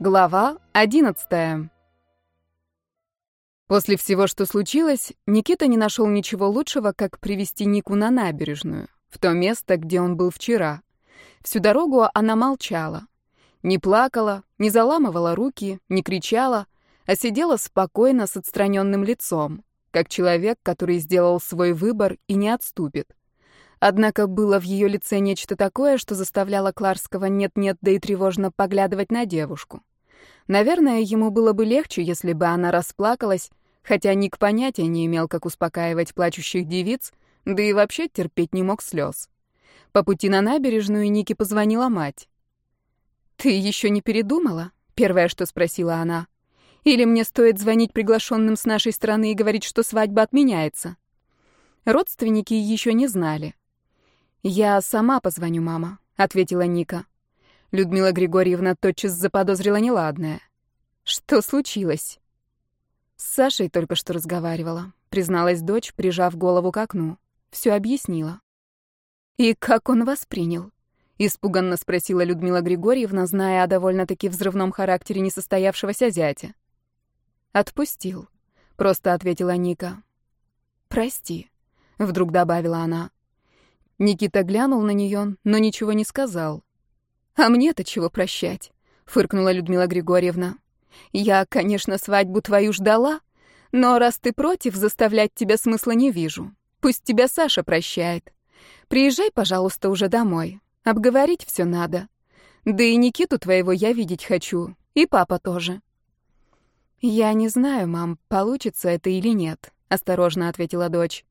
Глава 11. После всего, что случилось, Никита не нашел ничего лучшего, как привести Нику на набережную, в то место, где он был вчера. Всю дорогу она молчала. Не плакала, не заламывала руки, не кричала, а сидела спокойно с отстраненным лицом, как человек, который сделал свой выбор и не отступит. Однако было в ее лице нечто такое, что заставляло Кларского нет-нет, да и тревожно поглядывать на девушку. Наверное, ему было бы легче, если бы она расплакалась, хотя Ник понятия не имел, как успокаивать плачущих девиц, да и вообще терпеть не мог слез. По пути на набережную Нике позвонила мать. «Ты еще не передумала?» — первое, что спросила она. «Или мне стоит звонить приглашенным с нашей стороны и говорить, что свадьба отменяется?» Родственники еще не знали. «Я сама позвоню, мама», — ответила Ника. Людмила Григорьевна тотчас заподозрила неладное. Что случилось? С Сашей только что разговаривала, призналась дочь, прижав голову к окну. Все объяснила. И как он воспринял? Испуганно спросила Людмила Григорьевна, зная о довольно-таки взрывном характере несостоявшегося зятя. «Отпустил», — просто ответила Ника. «Прости», — вдруг добавила она. Никита глянул на нее, но ничего не сказал. «А мне-то чего прощать?» — фыркнула Людмила Григорьевна. «Я, конечно, свадьбу твою ждала, но раз ты против, заставлять тебя смысла не вижу. Пусть тебя Саша прощает. Приезжай, пожалуйста, уже домой. Обговорить все надо. Да и Никиту твоего я видеть хочу, и папа тоже». «Я не знаю, мам, получится это или нет», — осторожно ответила дочь.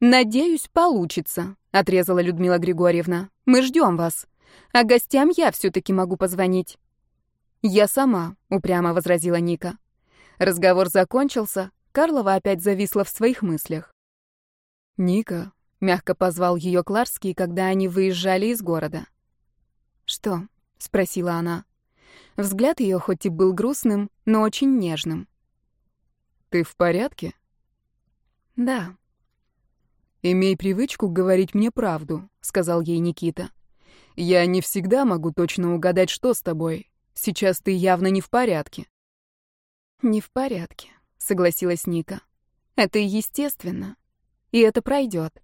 «Надеюсь, получится», — отрезала Людмила Григорьевна. «Мы ждем вас. А гостям я все-таки могу позвонить». «Я сама», — упрямо возразила Ника. Разговор закончился, Карлова опять зависла в своих мыслях. «Ника», — мягко позвал ее Кларский, когда они выезжали из города. «Что?» — спросила она. Взгляд ее хоть и был грустным, но очень нежным. «Ты в порядке?» «Да». «Имей привычку говорить мне правду», — сказал ей Никита. Я не всегда могу точно угадать, что с тобой. Сейчас ты явно не в порядке. Не в порядке, согласилась Ника. Это естественно. И это пройдет.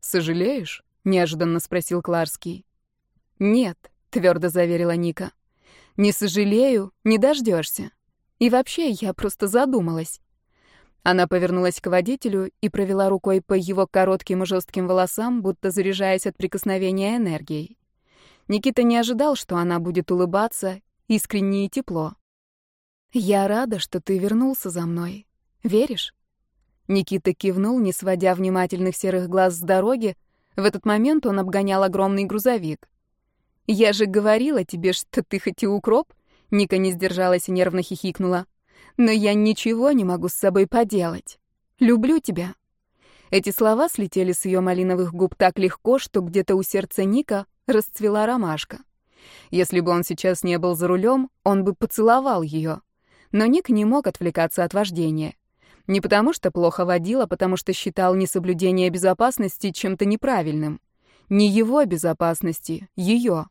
Сожалеешь? неожиданно спросил Кларский. Нет, твердо заверила Ника. Не сожалею, не дождешься. И вообще, я просто задумалась. Она повернулась к водителю и провела рукой по его коротким и жестким волосам, будто заряжаясь от прикосновения энергией. Никита не ожидал, что она будет улыбаться, искренне и тепло. «Я рада, что ты вернулся за мной. Веришь?» Никита кивнул, не сводя внимательных серых глаз с дороги. В этот момент он обгонял огромный грузовик. «Я же говорила тебе, что ты хоть и укроп?» Ника не сдержалась и нервно хихикнула но я ничего не могу с собой поделать. Люблю тебя». Эти слова слетели с ее малиновых губ так легко, что где-то у сердца Ника расцвела ромашка. Если бы он сейчас не был за рулем, он бы поцеловал ее. Но Ник не мог отвлекаться от вождения. Не потому что плохо водил, а потому что считал несоблюдение безопасности чем-то неправильным. Не его безопасности, ее.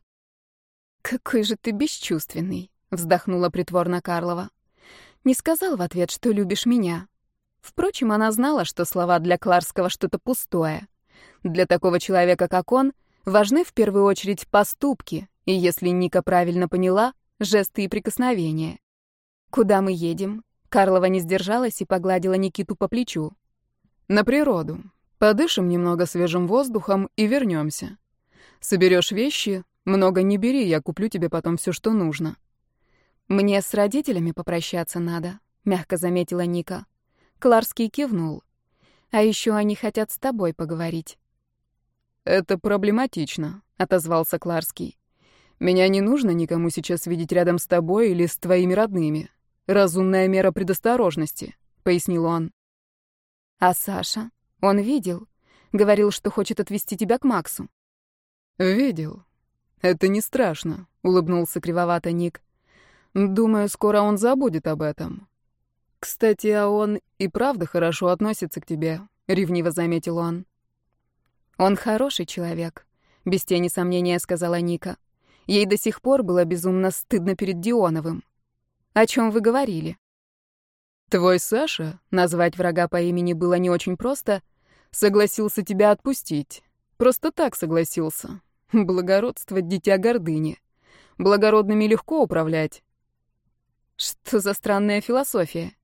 «Какой же ты бесчувственный», — вздохнула притворно Карлова. Не сказал в ответ, что любишь меня. Впрочем, она знала, что слова для Кларского что-то пустое. Для такого человека, как он, важны в первую очередь поступки, и, если Ника правильно поняла, жесты и прикосновения. «Куда мы едем?» Карлова не сдержалась и погладила Никиту по плечу. «На природу. Подышим немного свежим воздухом и вернемся. Соберешь вещи, много не бери, я куплю тебе потом все, что нужно. «Мне с родителями попрощаться надо», — мягко заметила Ника. Кларский кивнул. «А еще они хотят с тобой поговорить». «Это проблематично», — отозвался Кларский. «Меня не нужно никому сейчас видеть рядом с тобой или с твоими родными. Разумная мера предосторожности», — пояснил он. «А Саша? Он видел. Говорил, что хочет отвезти тебя к Максу». «Видел. Это не страшно», — улыбнулся кривовато Ник. Думаю, скоро он забудет об этом. Кстати, а он и правда хорошо относится к тебе, ревниво заметил он. Он хороший человек, без тени сомнения сказала Ника. Ей до сих пор было безумно стыдно перед Дионовым. «О чем вы говорили?» «Твой Саша, назвать врага по имени было не очень просто, согласился тебя отпустить. Просто так согласился. Благородство — дитя гордыни. Благородными легко управлять». «Что за странная философия?»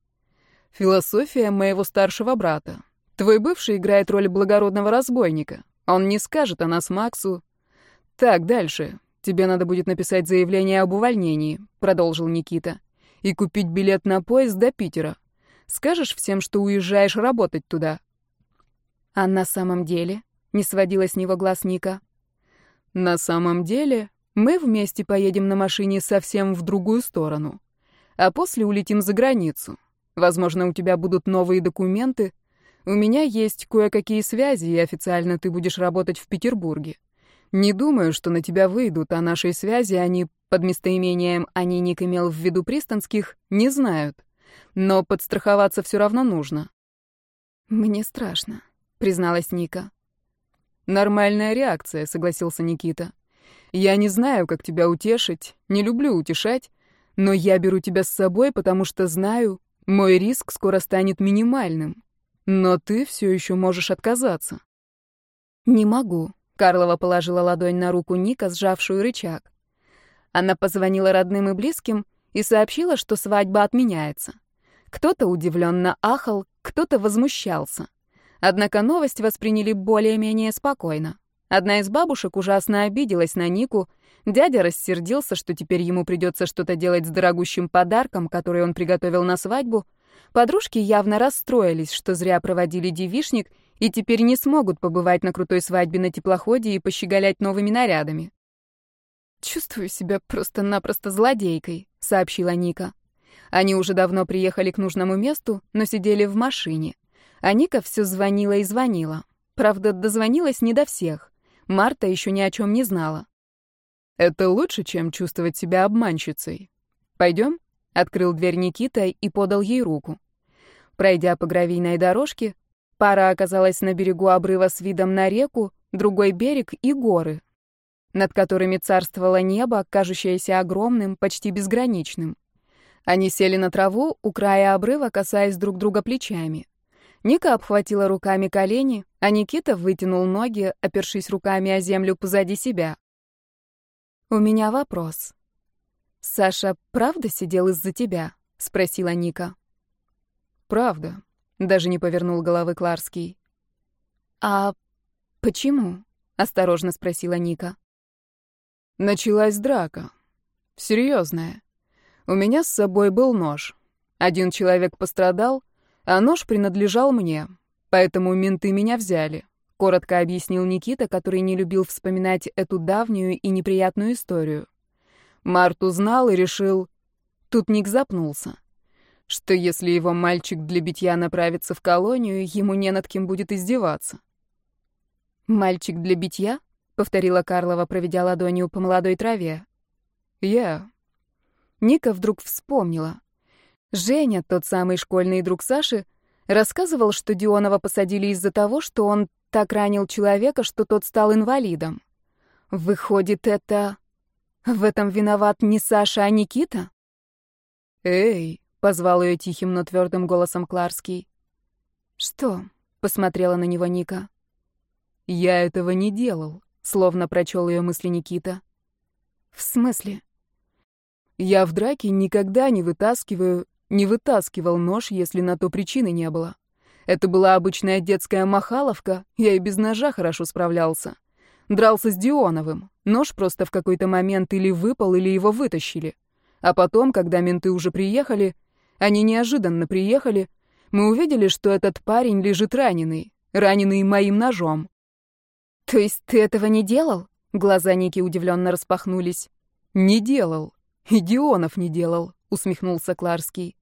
«Философия моего старшего брата. Твой бывший играет роль благородного разбойника. Он не скажет о нас Максу. Так, дальше. Тебе надо будет написать заявление об увольнении, продолжил Никита. И купить билет на поезд до Питера. Скажешь всем, что уезжаешь работать туда. А на самом деле, не сводила с него глаз Ника. На самом деле, мы вместе поедем на машине совсем в другую сторону. А после улетим за границу. Возможно, у тебя будут новые документы, у меня есть кое-какие связи, и официально ты будешь работать в Петербурге. Не думаю, что на тебя выйдут, а нашей связи они под местоимением «они Ник имел в виду пристанских» не знают. Но подстраховаться все равно нужно. «Мне страшно», — призналась Ника. «Нормальная реакция», — согласился Никита. «Я не знаю, как тебя утешить, не люблю утешать, но я беру тебя с собой, потому что знаю, мой риск скоро станет минимальным. Но ты все еще можешь отказаться. Не могу. Карлова положила ладонь на руку Ника, сжавшую рычаг. Она позвонила родным и близким и сообщила, что свадьба отменяется. Кто-то удивленно ахал, кто-то возмущался. Однако новость восприняли более-менее спокойно. Одна из бабушек ужасно обиделась на Нику, дядя рассердился, что теперь ему придется что-то делать с дорогущим подарком, который он приготовил на свадьбу — Подружки явно расстроились, что зря проводили девишник и теперь не смогут побывать на крутой свадьбе на теплоходе и пощеголять новыми нарядами. «Чувствую себя просто-напросто злодейкой», — сообщила Ника. Они уже давно приехали к нужному месту, но сидели в машине. А Ника все звонила и звонила. Правда, дозвонилась не до всех. Марта еще ни о чем не знала. «Это лучше, чем чувствовать себя обманщицей. Пойдем?» Открыл дверь Никита и подал ей руку. Пройдя по гравийной дорожке, пара оказалась на берегу обрыва с видом на реку, другой берег и горы, над которыми царствовало небо, кажущееся огромным, почти безграничным. Они сели на траву у края обрыва, касаясь друг друга плечами. Ника обхватила руками колени, а Никита вытянул ноги, опершись руками о землю позади себя. «У меня вопрос», «Саша правда сидел из-за тебя?» — спросила Ника. «Правда», — даже не повернул головы Кларский. «А почему?» — осторожно спросила Ника. Началась драка. Серьезная. У меня с собой был нож. Один человек пострадал, а нож принадлежал мне, поэтому менты меня взяли. Коротко объяснил Никита, который не любил вспоминать эту давнюю и неприятную историю. Март узнал и решил... Тут Ник запнулся. Что если его мальчик для битья направится в колонию, ему не над кем будет издеваться. «Мальчик для битья?» — повторила Карлова, проведя ладонью по молодой траве. «Я». Ника вдруг вспомнила. Женя, тот самый школьный друг Саши, рассказывал, что Дионова посадили из-за того, что он так ранил человека, что тот стал инвалидом. Выходит, это... В этом виноват не Саша, а Никита? «Эй!» — позвал ее тихим, но твердым голосом Кларский. «Что?» — посмотрела на него Ника. «Я этого не делал», — словно прочел ее мысли Никита. «В смысле?» «Я в драке никогда не вытаскиваю, не вытаскивал нож, если на то причины не было. Это была обычная детская махаловка, я и без ножа хорошо справлялся. Дрался с Дионовым. Нож просто в какой-то момент или выпал, или его вытащили. А потом, когда менты уже приехали, они неожиданно приехали, мы увидели, что этот парень лежит раненый, раненый моим ножом. То есть ты этого не делал? Глаза Ники удивленно распахнулись. Не делал. И Дионов не делал, усмехнулся Кларский.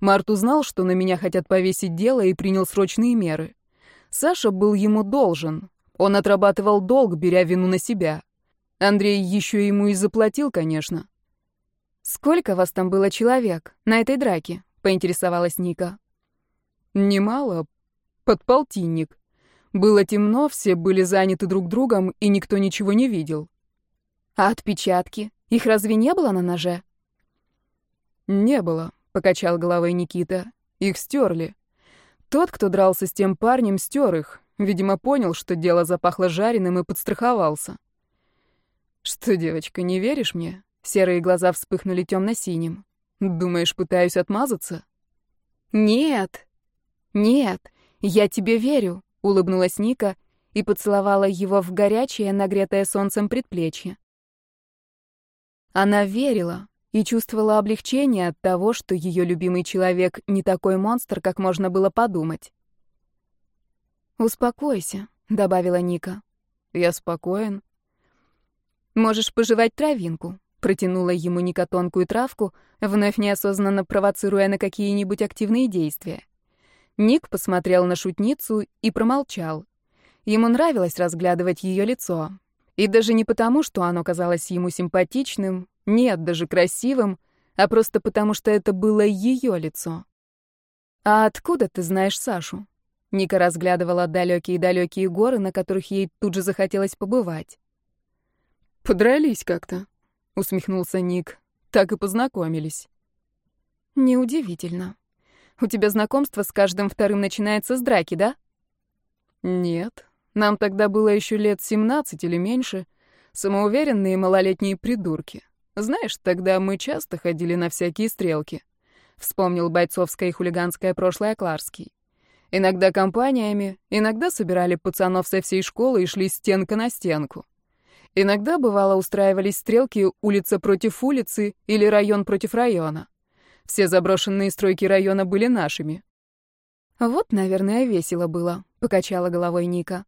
Март узнал, что на меня хотят повесить дело и принял срочные меры. Саша был ему должен, он отрабатывал долг, беря вину на себя. Андрей еще ему и заплатил, конечно. «Сколько вас там было человек на этой драке?» — поинтересовалась Ника. «Немало. Под полтинник. Было темно, все были заняты друг другом, и никто ничего не видел». А отпечатки? Их разве не было на ноже? Не было, покачал головой Никита. Их стерли. Тот, кто дрался с тем парнем, стер их. Видимо, понял, что дело запахло жареным и подстраховался. Что, девочка, не веришь мне? Серые глаза вспыхнули темно-синим. Думаешь, пытаюсь отмазаться? Нет. Нет, я тебе верю, улыбнулась Ника и поцеловала его в горячее, нагретое солнцем предплечье. Она верила и чувствовала облегчение от того, что ее любимый человек не такой монстр, как можно было подумать. «Успокойся», — добавила Ника. «Я спокоен». «Можешь пожевать травинку», — протянула ему Ника тонкую травку, вновь неосознанно провоцируя на какие-нибудь активные действия. Ник посмотрел на шутницу и промолчал. Ему нравилось разглядывать ее лицо. И даже не потому, что оно казалось ему симпатичным, нет, даже красивым, а просто потому, что это было ее лицо. «А откуда ты знаешь Сашу?» Ника разглядывала далекие-далекие горы, на которых ей тут же захотелось побывать. «Подрались как-то», — усмехнулся Ник. «Так и познакомились». «Неудивительно. У тебя знакомство с каждым вторым начинается с драки, да?» «Нет. Нам тогда было еще лет семнадцать или меньше. Самоуверенные малолетние придурки. Знаешь, тогда мы часто ходили на всякие стрелки». Вспомнил бойцовское и хулиганское прошлое Кларский. Иногда компаниями, иногда собирали пацанов со всей школы и шли стенка на стенку. Иногда, бывало, устраивались стрелки улица против улицы или район против района. Все заброшенные стройки района были нашими. «Вот, наверное, весело было», — покачала головой Ника.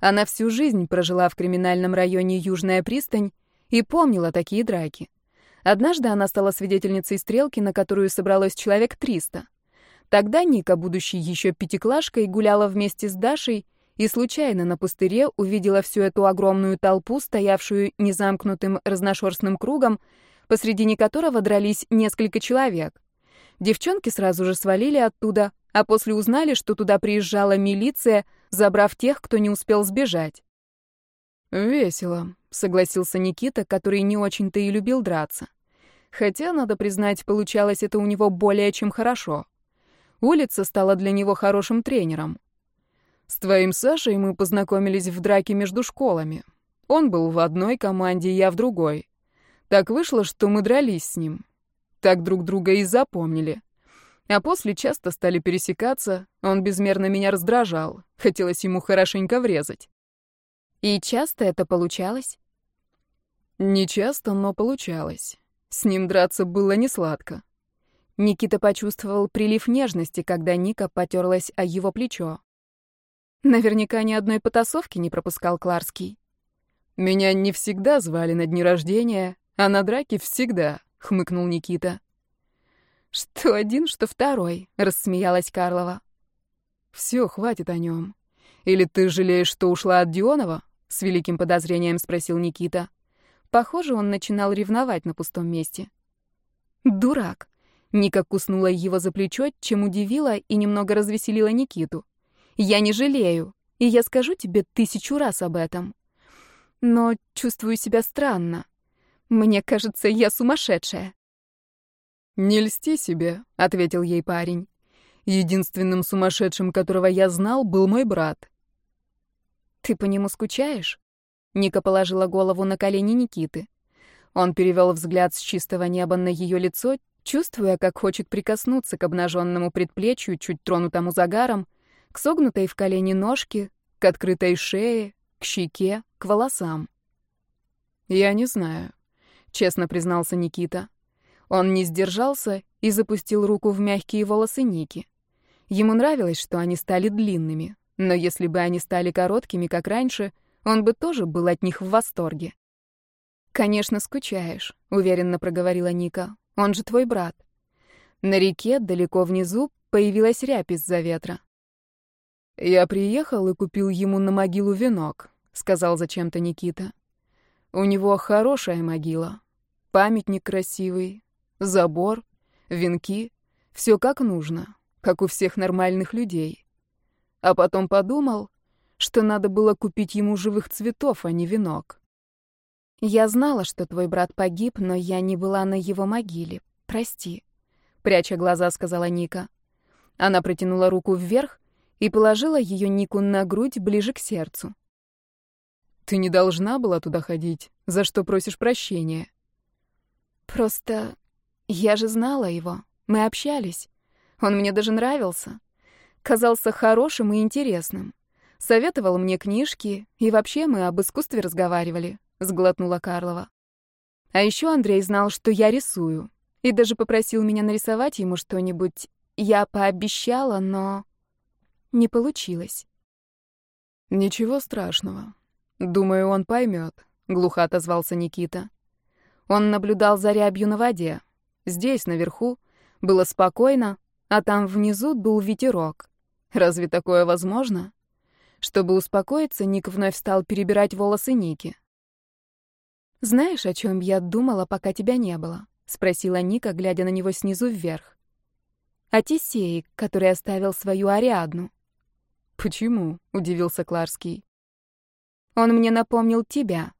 Она всю жизнь прожила в криминальном районе Южная пристань и помнила такие драки. Однажды она стала свидетельницей стрелки, на которую собралось человек 300. Тогда Ника, будучи еще пятиклашкой, гуляла вместе с Дашей и случайно на пустыре увидела всю эту огромную толпу, стоявшую незамкнутым разношерстным кругом, посредине которого дрались несколько человек. Девчонки сразу же свалили оттуда, а после узнали, что туда приезжала милиция, забрав тех, кто не успел сбежать. «Весело», — согласился Никита, который не очень-то и любил драться. Хотя, надо признать, получалось это у него более чем хорошо. Улица стала для него хорошим тренером. С твоим Сашей мы познакомились в драке между школами. Он был в одной команде, я в другой. Так вышло, что мы дрались с ним. Так друг друга и запомнили. А после часто стали пересекаться, он безмерно меня раздражал. Хотелось ему хорошенько врезать. И часто это получалось? Не часто, но получалось. С ним драться было несладко. Никита почувствовал прилив нежности, когда Ника потерлась о его плечо. Наверняка ни одной потасовки не пропускал Кларский. «Меня не всегда звали на дни рождения, а на драки всегда», — хмыкнул Никита. «Что один, что второй», — рассмеялась Карлова. «Все, хватит о нем. Или ты жалеешь, что ушла от Дионова?» — с великим подозрением спросил Никита. Похоже, он начинал ревновать на пустом месте. «Дурак. Ника куснула его за плечо, чем удивила и немного развеселила Никиту. «Я не жалею, и я скажу тебе тысячу раз об этом. Но чувствую себя странно. Мне кажется, я сумасшедшая». «Не льсти себе», — ответил ей парень. «Единственным сумасшедшим, которого я знал, был мой брат». «Ты по нему скучаешь?» Ника положила голову на колени Никиты. Он перевел взгляд с чистого неба на ее лицо, чувствуя, как хочет прикоснуться к обнаженному предплечью, чуть тронутому загаром, к согнутой в колени ножке, к открытой шее, к щеке, к волосам. «Я не знаю», — честно признался Никита. Он не сдержался и запустил руку в мягкие волосы Ники. Ему нравилось, что они стали длинными, но если бы они стали короткими, как раньше, он бы тоже был от них в восторге. «Конечно, скучаешь», — уверенно проговорила Ника. Он же твой брат. На реке, далеко внизу, появилась рябь из-за ветра. «Я приехал и купил ему на могилу венок», — сказал зачем-то Никита. «У него хорошая могила. Памятник красивый, забор, венки. Все как нужно, как у всех нормальных людей. А потом подумал, что надо было купить ему живых цветов, а не венок. Я знала, что твой брат погиб, но я не была на его могиле. Прости. Пряча глаза, сказала Ника. Она протянула руку вверх и положила ее Нику на грудь ближе к сердцу. Ты не должна была туда ходить. За что просишь прощения? Просто я же знала его. Мы общались. Он мне даже нравился. Казался хорошим и интересным. Советовал мне книжки, и вообще мы об искусстве разговаривали, сглотнула Карлова. А еще Андрей знал, что я рисую, и даже попросил меня нарисовать ему что-нибудь. Я пообещала, но не получилось. Ничего страшного. Думаю, он поймет, глухо отозвался Никита. Он наблюдал за рябью на воде. Здесь, наверху, было спокойно, а там внизу дул ветерок. Разве такое возможно? Чтобы успокоиться, Ник вновь стал перебирать волосы Ники. «Знаешь, о чем я думала, пока тебя не было?» — спросила Ника, глядя на него снизу вверх. «О Тисее, который оставил свою Ариадну». «Почему?» — удивился Кларский. «Он мне напомнил тебя.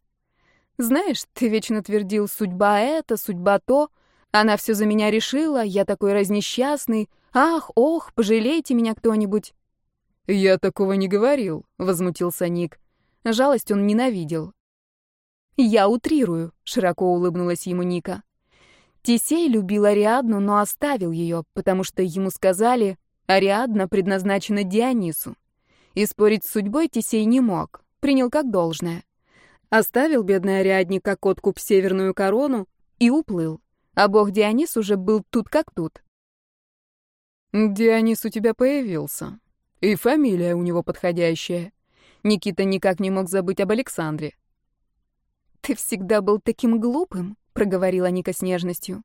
Знаешь, ты вечно твердил «судьба это, судьба то», она все за меня решила, я такой разнесчастный. Ах, ох, пожалейте меня кто-нибудь. Я такого не говорил, возмутился Ник. Жалость он ненавидел. Я утрирую, широко улыбнулась ему Ника. Тисей любил Ариадну, но оставил ее, потому что ему сказали, Ариадна предназначена Дионису. И спорить с судьбой Тисей не мог, принял как должное. Оставил бедный Ариадне как откуп северную корону и уплыл а бог Дионис уже был тут как тут. «Дионис у тебя появился. И фамилия у него подходящая». Никита никак не мог забыть об Александре. «Ты всегда был таким глупым», — проговорила Ника с нежностью.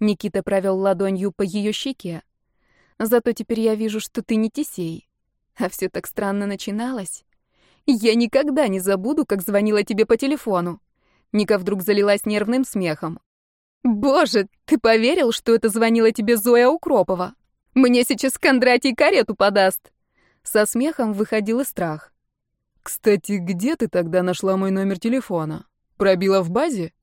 Никита провел ладонью по ее щеке. «Зато теперь я вижу, что ты не Тисей. А все так странно начиналось. Я никогда не забуду, как звонила тебе по телефону». Ника вдруг залилась нервным смехом. «Боже, ты поверил, что это звонила тебе Зоя Укропова? Мне сейчас Кондратий карету подаст!» Со смехом выходил и страх. «Кстати, где ты тогда нашла мой номер телефона? Пробила в базе?»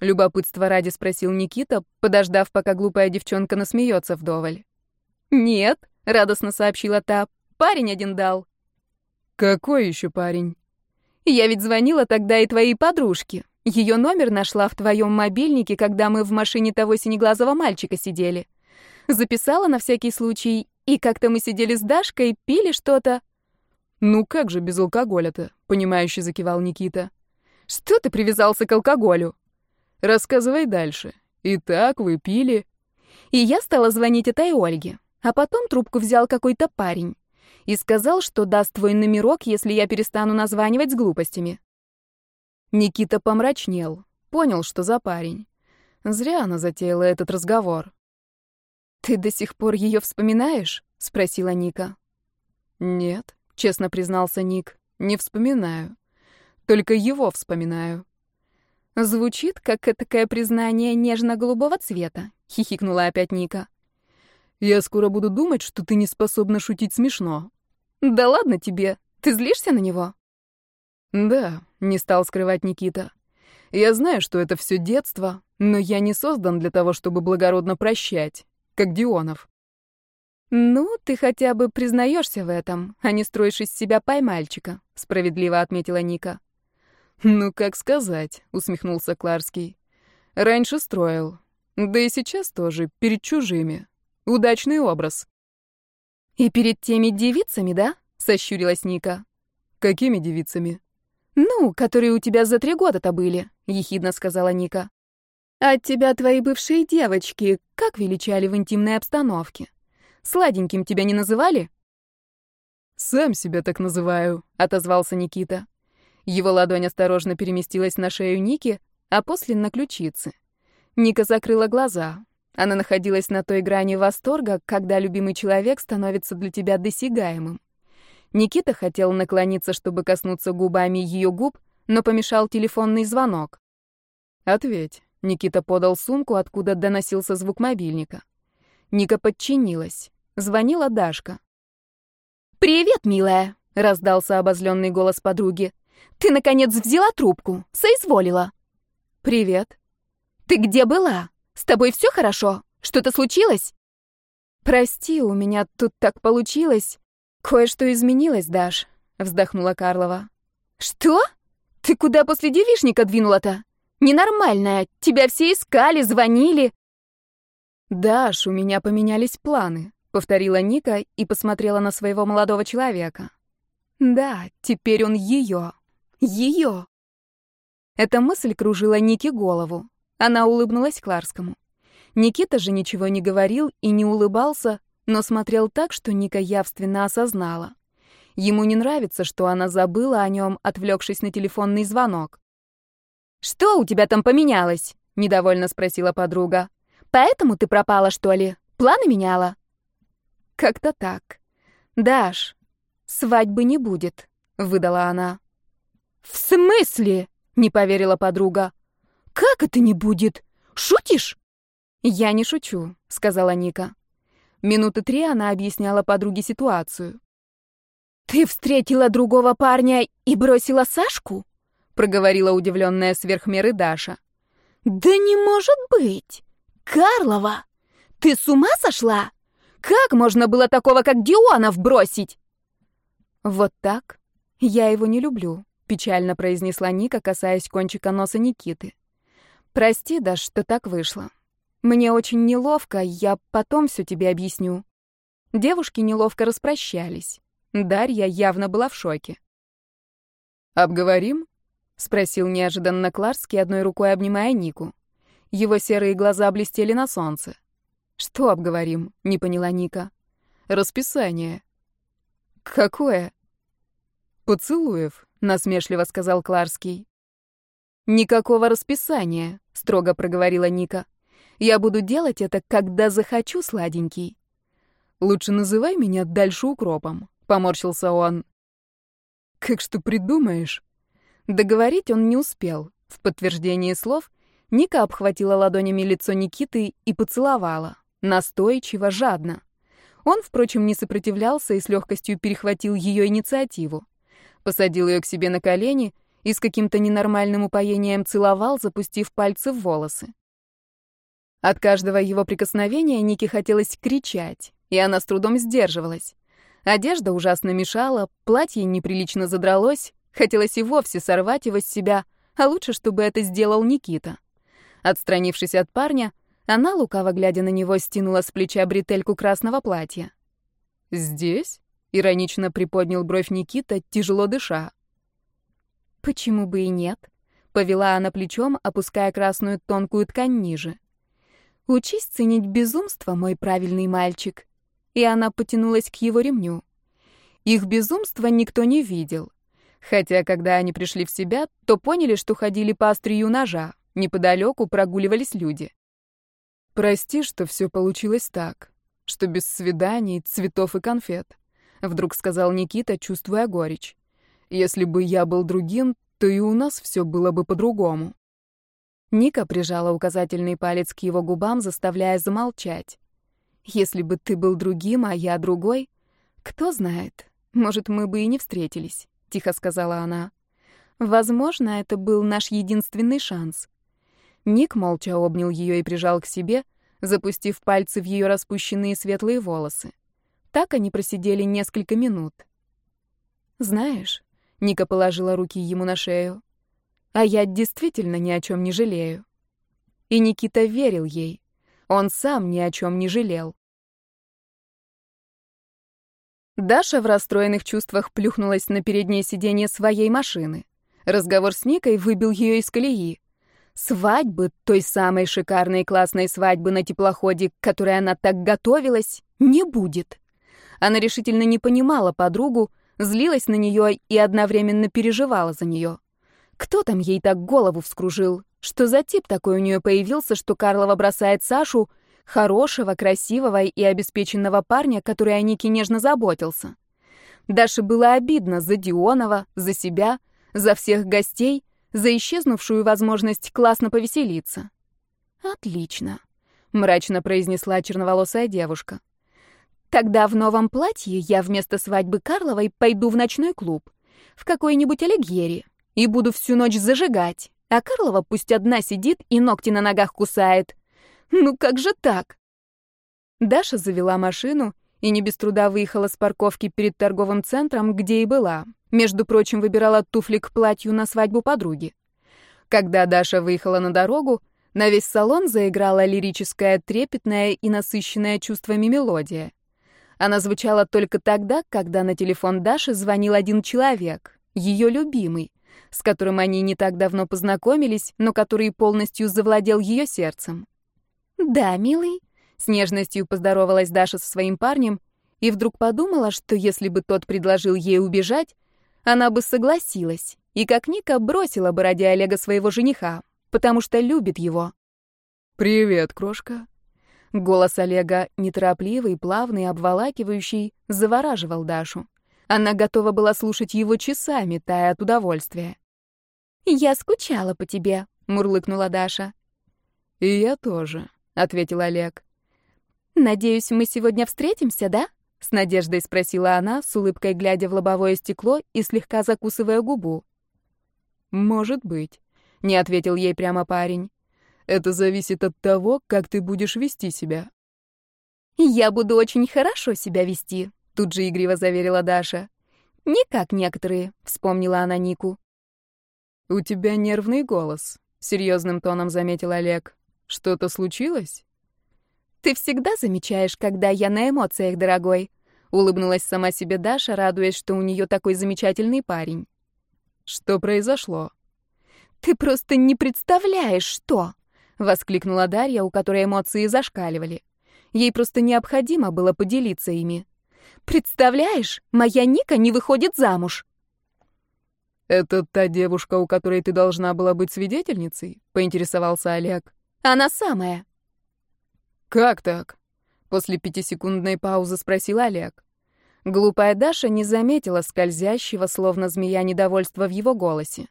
Любопытство ради спросил Никита, подождав, пока глупая девчонка насмеется вдоволь. «Нет», — радостно сообщила та, — «парень один дал». «Какой еще парень?» «Я ведь звонила тогда и твоей подружке. Ее номер нашла в твоем мобильнике, когда мы в машине того синеглазого мальчика сидели. Записала на всякий случай, и как-то мы сидели с Дашкой, пили что-то. Ну как же без алкоголя-то, понимающе закивал Никита. Что ты привязался к алкоголю? Рассказывай дальше. Итак, вы пили. И я стала звонить этой Ольге, а потом трубку взял какой-то парень и сказал, что даст твой номерок, если я перестану названивать с глупостями. Никита помрачнел, понял, что за парень. Зря она затеяла этот разговор. «Ты до сих пор ее вспоминаешь?» — спросила Ника. «Нет», — честно признался Ник, — «не вспоминаю. Только его вспоминаю». «Звучит, как этакое признание нежно-голубого цвета», — хихикнула опять Ника. «Я скоро буду думать, что ты не способна шутить смешно». «Да ладно тебе, ты злишься на него?» «Да», — не стал скрывать Никита. «Я знаю, что это все детство, но я не создан для того, чтобы благородно прощать, как Дионов». «Ну, ты хотя бы признаешься в этом, а не строишь из себя поймальчика», — справедливо отметила Ника. «Ну, как сказать», — усмехнулся Кларский. «Раньше строил. Да и сейчас тоже, перед чужими. Удачный образ». «И перед теми девицами, да?» — сощурилась Ника. «Какими девицами?» «Ну, которые у тебя за три года-то были», — ехидно сказала Ника. «От тебя твои бывшие девочки как величали в интимной обстановке? Сладеньким тебя не называли?» «Сам себя так называю», — отозвался Никита. Его ладонь осторожно переместилась на шею Ники, а после на ключицы. Ника закрыла глаза. Она находилась на той грани восторга, когда любимый человек становится для тебя досягаемым. Никита хотел наклониться, чтобы коснуться губами ее губ, но помешал телефонный звонок. «Ответь», — Никита подал сумку, откуда доносился звук мобильника. Ника подчинилась. Звонила Дашка. «Привет, милая», — раздался обозленный голос подруги. «Ты, наконец, взяла трубку? Соизволила?» «Привет». «Ты где была? С тобой все хорошо? Что-то случилось?» «Прости, у меня тут так получилось. Кое-что изменилось, Даш», — вздохнула Карлова. «Что? Ты куда после девишника двинула-то? Ненормальная. Тебя все искали, звонили». «Даш, у меня поменялись планы», — повторила Ника и посмотрела на своего молодого человека. «Да, теперь он ее. Ее». Эта мысль кружила Нике голову. Она улыбнулась Кларскому. Никита же ничего не говорил и не улыбался, но смотрел так, что Ника явственно осознала. Ему не нравится, что она забыла о нем, отвлекшись на телефонный звонок. «Что у тебя там поменялось?» — недовольно спросила подруга. «Поэтому ты пропала, что ли? Планы меняла?» «Как-то так. Даш, свадьбы не будет», — выдала она. «В смысле?» — не поверила подруга. «Как это не будет? Шутишь?» «Я не шучу», — сказала Ника. Минуты три она объясняла подруге ситуацию. «Ты встретила другого парня и бросила Сашку?» — проговорила удивленная сверх меры Даша. «Да не может быть! Карлова! Ты с ума сошла? Как можно было такого, как Дионов, бросить?» «Вот так? Я его не люблю», — печально произнесла Ника, касаясь кончика носа Никиты. «Прости, Даш, что так вышло. Мне очень неловко, я потом все тебе объясню». Девушки неловко распрощались. Дарья явно была в шоке. «Обговорим?» — спросил неожиданно Кларский, одной рукой обнимая Нику. Его серые глаза блестели на солнце. «Что обговорим?» — не поняла Ника. «Расписание». «Какое?» «Поцелуев», — насмешливо сказал Кларский. «Никакого расписания», — строго проговорила Ника. «Я буду делать это, когда захочу, сладенький». «Лучше называй меня дальше укропом», Поморщился он. «Как что придумаешь?» Договорить он не успел. В подтверждение слов Ника обхватила ладонями лицо Никиты и поцеловала. Настойчиво, жадно. Он, впрочем, не сопротивлялся и с легкостью перехватил ее инициативу. Посадил ее к себе на колени и с каким-то ненормальным упоением целовал, запустив пальцы в волосы. От каждого его прикосновения Нике хотелось кричать, и она с трудом сдерживалась. Одежда ужасно мешала, платье неприлично задралось, хотелось и вовсе сорвать его с себя, а лучше, чтобы это сделал Никита. Отстранившись от парня, она, лукаво глядя на него, стянула с плеча бретельку красного платья. «Здесь?» — иронично приподнял бровь Никита, тяжело дыша. «Почему бы и нет?» — повела она плечом, опуская красную тонкую ткань ниже. «Учись ценить безумство, мой правильный мальчик и она потянулась к его ремню. Их безумство никто не видел. Хотя, когда они пришли в себя, то поняли, что ходили по острию ножа. Неподалеку прогуливались люди. «Прости, что все получилось так, что без свиданий, цветов и конфет», — вдруг сказал Никита, чувствуя горечь. «Если бы я был другим, то и у нас все было бы по-другому». Ника прижала указательный палец к его губам, заставляя замолчать. Если бы ты был другим, а я другой, кто знает, может, мы бы и не встретились, тихо сказала она. Возможно, это был наш единственный шанс. Ник молча обнял ее и прижал к себе, запустив пальцы в ее распущенные светлые волосы. Так они просидели несколько минут. Знаешь, Ника положила руки ему на шею. А я действительно ни о чем не жалею. И Никита верил ей. Он сам ни о чем не жалел. Даша в расстроенных чувствах плюхнулась на переднее сиденье своей машины. Разговор с Никой выбил ее из колеи. Свадьбы, той самой шикарной классной свадьбы на теплоходе, к которой она так готовилась, не будет. Она решительно не понимала подругу, злилась на нее и одновременно переживала за нее. Кто там ей так голову вскружил? Что за тип такой у нее появился, что Карлова бросает Сашу, хорошего, красивого и обеспеченного парня, который о Нике нежно заботился? Даше было обидно за Дионова, за себя, за всех гостей, за исчезнувшую возможность классно повеселиться. «Отлично», — мрачно произнесла черноволосая девушка. «Тогда в новом платье я вместо свадьбы Карловой пойду в ночной клуб, в какой-нибудь Алигьери, и буду всю ночь зажигать, А Карлова пусть одна сидит и ногти на ногах кусает. Ну как же так? Даша завела машину и не без труда выехала с парковки перед торговым центром, где и была. Между прочим, выбирала туфли к платью на свадьбу подруги. Когда Даша выехала на дорогу, на весь салон заиграла лирическая, трепетная и насыщенная чувствами мелодия. Она звучала только тогда, когда на телефон Даши звонил один человек, ее любимый, с которым они не так давно познакомились, но который полностью завладел ее сердцем. «Да, милый», с нежностью поздоровалась Даша со своим парнем и вдруг подумала, что если бы тот предложил ей убежать, она бы согласилась и как Ника бросила бы ради Олега своего жениха, потому что любит его. «Привет, крошка». Голос Олега, неторопливый, плавный, обволакивающий, завораживал Дашу. Она готова была слушать его часами, тая от удовольствия. «Я скучала по тебе», — мурлыкнула Даша. «И я тоже», — ответил Олег. «Надеюсь, мы сегодня встретимся, да?» — с надеждой спросила она, с улыбкой глядя в лобовое стекло и слегка закусывая губу. «Может быть», — не ответил ей прямо парень. «Это зависит от того, как ты будешь вести себя». «Я буду очень хорошо себя вести», — тут же игриво заверила Даша. «Не как некоторые», — вспомнила она Нику. «У тебя нервный голос», — серьезным тоном заметил Олег. «Что-то случилось?» «Ты всегда замечаешь, когда я на эмоциях, дорогой», — улыбнулась сама себе Даша, радуясь, что у нее такой замечательный парень. «Что произошло?» «Ты просто не представляешь, что!» — воскликнула Дарья, у которой эмоции зашкаливали. Ей просто необходимо было поделиться ими. «Представляешь, моя Ника не выходит замуж!» «Это та девушка, у которой ты должна была быть свидетельницей?» — поинтересовался Олег. «Она самая!» «Как так?» — после пятисекундной паузы спросил Олег. Глупая Даша не заметила скользящего, словно змея, недовольства в его голосе.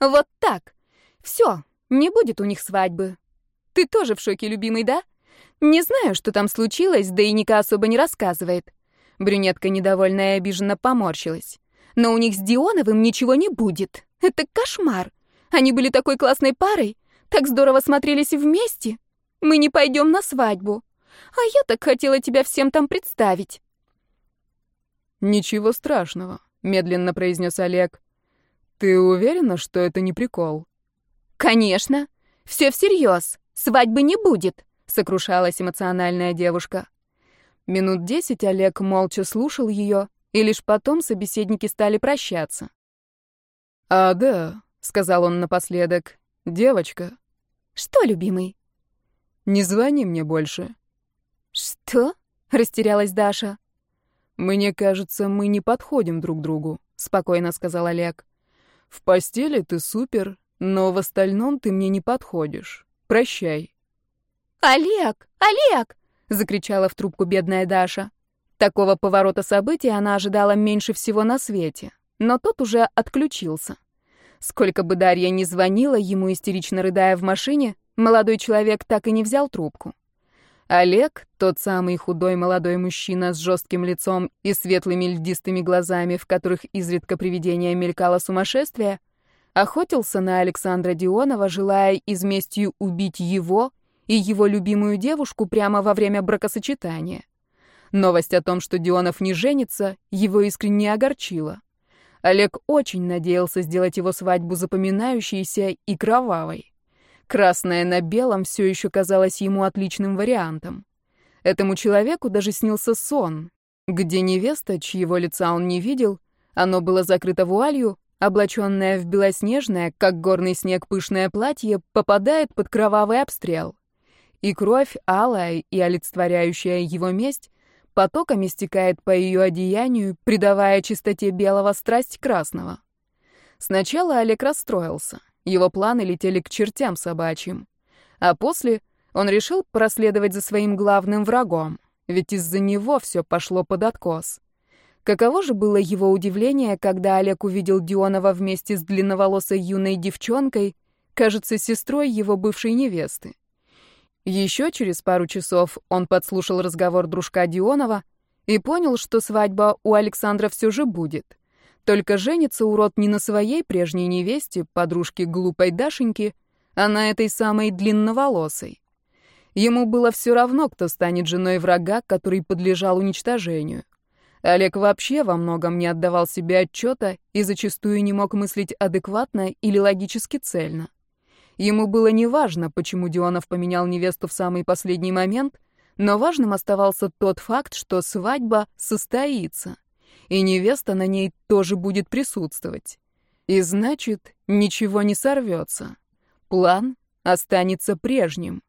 «Вот так! Все, не будет у них свадьбы. Ты тоже в шоке, любимый, да? Не знаю, что там случилось, да и Ника особо не рассказывает». Брюнетка недовольная и обиженно поморщилась. «Но у них с Дионовым ничего не будет. Это кошмар. Они были такой классной парой, так здорово смотрелись вместе. Мы не пойдем на свадьбу. А я так хотела тебя всем там представить». «Ничего страшного», — медленно произнес Олег. «Ты уверена, что это не прикол?» «Конечно. Все всерьез. Свадьбы не будет», — сокрушалась эмоциональная девушка. Минут десять Олег молча слушал ее, и лишь потом собеседники стали прощаться. «А, да», — сказал он напоследок, — «девочка». «Что, любимый?» Не звони мне больше». «Что?» — растерялась Даша. «Мне кажется, мы не подходим друг другу», — спокойно сказал Олег. «В постели ты супер, но в остальном ты мне не подходишь. Прощай». «Олег! Олег!» — закричала в трубку бедная Даша. Такого поворота событий она ожидала меньше всего на свете, но тот уже отключился. Сколько бы Дарья ни звонила ему, истерично рыдая в машине, Молодой человек так и не взял трубку. Олег, тот самый худой молодой мужчина с жестким лицом и светлыми льдистыми глазами, в которых изредка привидение мелькало сумасшествие, охотился на Александра Дионова, желая изместью убить его и его любимую девушку прямо во время бракосочетания. Новость о том, что Дионов не женится, его искренне огорчила. Олег очень надеялся сделать его свадьбу запоминающейся и кровавой. Красное на белом все еще казалось ему отличным вариантом. Этому человеку даже снился сон, где невеста, чьего лица он не видел, оно было закрыто вуалью, облаченное в белоснежное, как горный снег, пышное платье, попадает под кровавый обстрел. И кровь, алая и олицетворяющая его месть, потоками стекает по ее одеянию, придавая чистоте белого страсть красного. Сначала Олег расстроился. Его планы летели к чертям собачьим. А после он решил проследовать за своим главным врагом, ведь из-за него все пошло под откос. Каково же было его удивление, когда Олег увидел Дионова вместе с длинноволосой юной девчонкой, кажется, сестрой его бывшей невесты. Еще через пару часов он подслушал разговор дружка Дионова и понял, что свадьба у Александра все же будет. Только женится урод не на своей прежней невесте, подружке глупой Дашеньки, а на этой самой длинноволосой. Ему было все равно, кто станет женой врага, который подлежал уничтожению. Олег вообще во многом не отдавал себе отчета и зачастую не мог мыслить адекватно или логически цельно. Ему было неважно, почему Дионов поменял невесту в самый последний момент, но важным оставался тот факт, что свадьба состоится, и невеста на ней тоже будет присутствовать. И значит, ничего не сорвется. План останется прежним.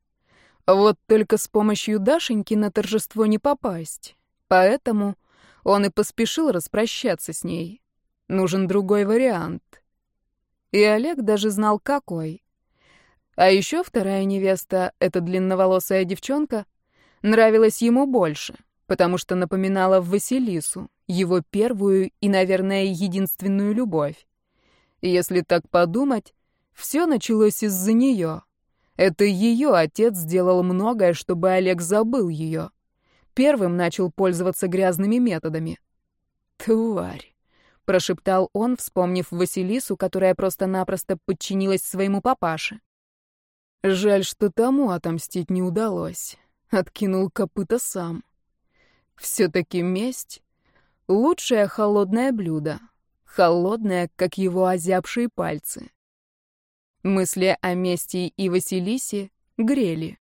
Вот только с помощью Дашеньки на торжество не попасть. Поэтому он и поспешил распрощаться с ней. Нужен другой вариант. И Олег даже знал, какой. А еще вторая невеста, эта длинноволосая девчонка, нравилась ему больше, потому что напоминала Василису, его первую и, наверное, единственную любовь. Если так подумать, все началось из-за нее. Это ее отец сделал многое, чтобы Олег забыл ее первым начал пользоваться грязными методами. «Тварь!» — прошептал он, вспомнив Василису, которая просто-напросто подчинилась своему папаше. Жаль, что тому отомстить не удалось. Откинул копыта сам. Все-таки месть — лучшее холодное блюдо. Холодное, как его озябшие пальцы. Мысли о мести и Василисе грели.